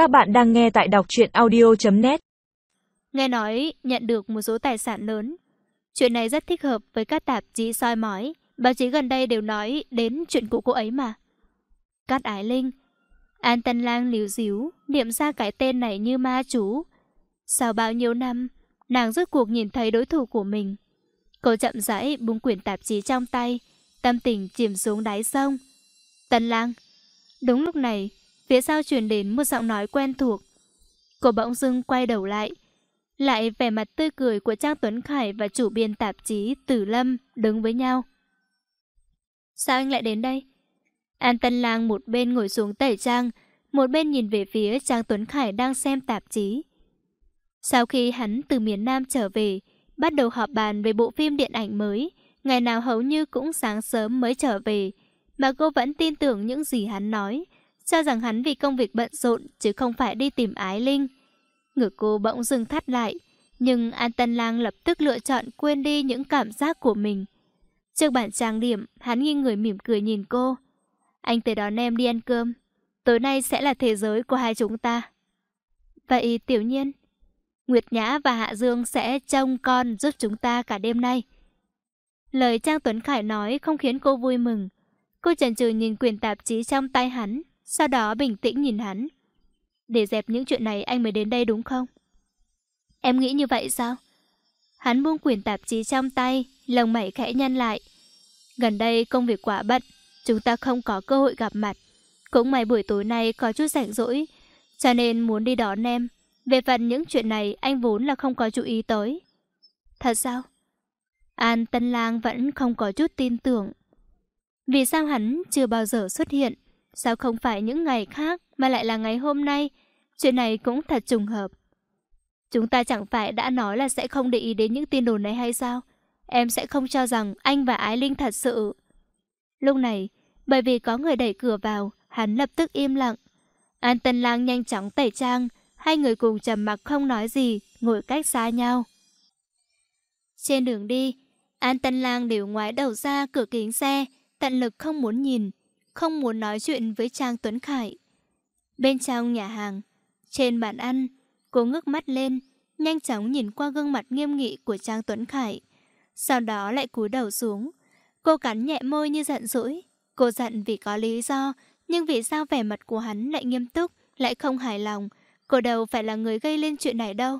Các bạn đang nghe tại đọc truyện audio.net Nghe nói nhận được một số tài sản lớn. Chuyện này rất thích hợp với các tạp chí soi mói. Báo chí gần đây đều nói đến chuyện của cô ấy mà. Cát Ái Linh An Tân Lang liều díu, niệm ra cái tên này như ma chú. Sau bao nhiêu năm, nàng rốt cuộc nhìn thấy đối thủ của mình. Cô chậm rãi bung quyển tạp chí trong tay, tâm tình chìm xuống đáy sông. Tân Lang Đúng lúc này, phía sau truyền đến một giọng nói quen thuộc. Cô bỗng dưng quay đầu lại. Lại vẻ mặt tươi cười của Trang Tuấn Khải và chủ biên tạp chí Tử Lâm đứng với nhau. Sao anh lại đến đây? An Tân Lang một bên ngồi xuống tẩy trang, một bên nhìn về phía Trang Tuấn Khải đang xem tạp chí. Sau khi hắn từ miền Nam trở về, bắt đầu họp bàn về bộ phim điện ảnh mới, ngày nào hầu như cũng sáng sớm mới trở về, mà cô vẫn tin tưởng những gì hắn nói, cho rằng hắn vì công việc bận rộn chứ không phải đi tìm ái linh. Ngực cô bỗng dừng thắt lại, nhưng An Tân Lang lập tức lựa chọn quên đi những cảm giác của mình. Trước bản trang điểm, hắn nghiêng người mỉm cười nhìn cô. Anh tới đón em đi ăn cơm. Tối nay sẽ là thế giới của hai chúng ta. Vậy tiểu nhiên, Nguyệt Nhã và Hạ Dương sẽ trông con giúp chúng ta cả đêm nay. Lời Trang Tuấn Khải nói không khiến cô vui mừng. Cô chần chừ nhìn quyền tạp chí trong tay hắn, sau đó bình tĩnh nhìn hắn. Để dẹp những chuyện này anh mới đến đây đúng không? Em nghĩ như vậy sao? Hắn buông quyển tạp chí trong tay, lồng mẩy khẽ nhăn lại. Gần đây công việc quá bận, chúng ta không có cơ hội gặp mặt. Cũng may buổi tối nay có chút rảnh rỗi, cho nên muốn đi đón em. Về phần những chuyện này anh vốn là không có chú ý tới. Thật sao? An Tân Lang vẫn không có chút tin tưởng. Vì sao hắn chưa bao giờ xuất hiện? Sao không phải những ngày khác mà lại là ngày hôm nay? Chuyện này cũng thật trùng hợp. Chúng ta chẳng phải đã nói là sẽ không để ý đến những tin đồn này hay sao? Em sẽ không cho rằng anh và Ái Linh thật sự. Lúc này, bởi vì có người đẩy cửa vào, hắn lập tức im lặng. An Tân Lang nhanh chóng tẩy trang, hai người cùng trầm mặc không nói gì, ngồi cách xa nhau. Trên đường đi, An Tân Lang đều ngoái đầu ra cửa kính xe, tận lực không muốn nhìn, không muốn nói chuyện với Trang Tuấn Khải. Bên trong nhà hàng, trên bàn ăn, cô ngước mắt lên, nhanh chóng nhìn qua gương mặt nghiêm nghị của Trang Tuấn Khải. Sau đó lại cúi đầu xuống. Cô cắn nhẹ môi như giận dỗi. Cô giận vì có lý do, nhưng vì sao vẻ mặt của hắn lại nghiêm túc, lại không hài lòng. Cô đâu phải là người gây lên chuyện này đâu.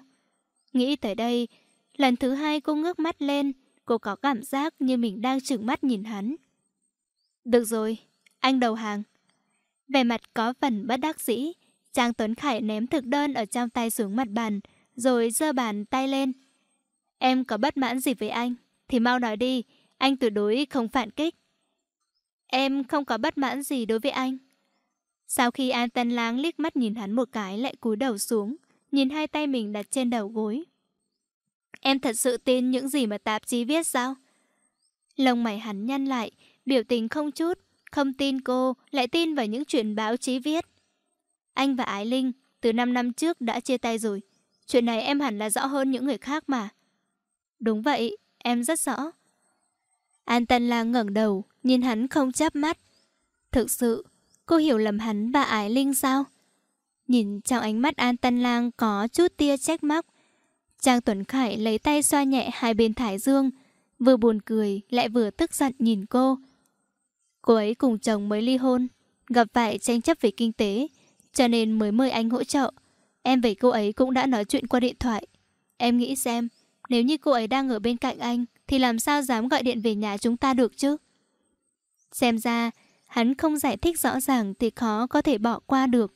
Nghĩ tới đây, lần thứ hai cô ngước mắt lên, cô có cảm giác như mình đang trừng mắt nhìn hắn. Được rồi, anh đầu hàng. Vẻ mặt có phần bất đắc dĩ, Trang Tuấn Khải ném thực đơn ở trong tay xuống mặt bàn, rồi giơ bàn tay lên. Em có bất mãn gì với anh, thì mau nói đi, anh tuyệt đối không phản kích. Em không có bất mãn gì đối với anh. Sau khi An Tân Lang liếc mắt nhìn hắn một cái lại cúi đầu xuống, nhìn hai tay mình đặt trên đầu gối. Em thật sự tin những gì mà tạp chí viết sao? Lông mày hắn nhăn lại, biểu tình không chút, không tin cô, lại tin vào những chuyện báo chí viết. Anh và Ái Linh từ 5 năm trước đã chia tay rồi. Chuyện này em hẳn là rõ hơn những người khác mà. Đúng vậy, em rất rõ. An Tân Lang ngẩng đầu, nhìn hắn không chớp mắt. Thực sự, cô hiểu lầm hắn và Ái Linh sao? Nhìn trong ánh mắt An Tân Lang có chút tia trách móc. Trang Tuấn Khải lấy tay xoa nhẹ hai bên thái dương, vừa buồn cười lại vừa tức giận nhìn cô. Cô ấy cùng chồng mới ly hôn, gặp phải tranh chấp về kinh tế, cho nên mới mời anh hỗ trợ. Em với cô ấy cũng đã nói chuyện qua điện thoại. Em nghĩ xem, nếu như cô ấy đang ở bên cạnh anh, thì làm sao dám gọi điện về nhà chúng ta được chứ? Xem ra, hắn không giải thích rõ ràng thì khó có thể bỏ qua được.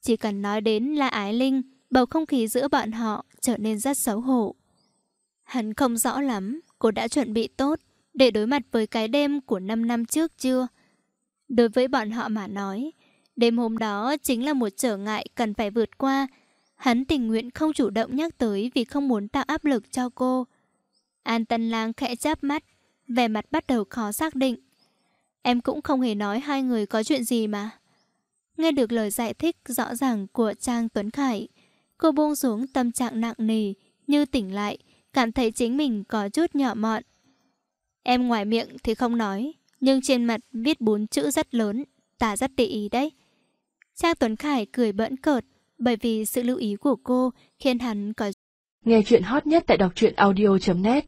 Chỉ cần nói đến là ái linh, bầu không khí giữa bọn họ trở nên rất xấu hổ. Hắn không rõ lắm, cô đã chuẩn bị tốt để đối mặt với cái đêm của 5 năm trước chưa? Đối với bọn họ mà nói, đêm hôm đó chính là một trở ngại cần phải vượt qua. Hắn tình nguyện không chủ động nhắc tới vì không muốn tạo áp lực cho cô. An Tân Lang khẽ chắp mắt, vẻ mặt bắt đầu khó xác định. Em cũng không hề nói hai người có chuyện gì mà. Nghe được lời giải thích rõ ràng của Trang Tuấn Khải, cô buông xuống tâm trạng nặng nề, như tỉnh lại, cảm thấy chính mình có chút nhỏ mọn. Em ngoài miệng thì không nói, nhưng trên mặt viết bốn chữ rất lớn, ta rất để ý đấy. Trang Tuấn Khải cười bỡn cợt, bởi vì sự lưu ý của cô khiến hắn có Nghe chuyện hot nhất tại đọc truyện audio.net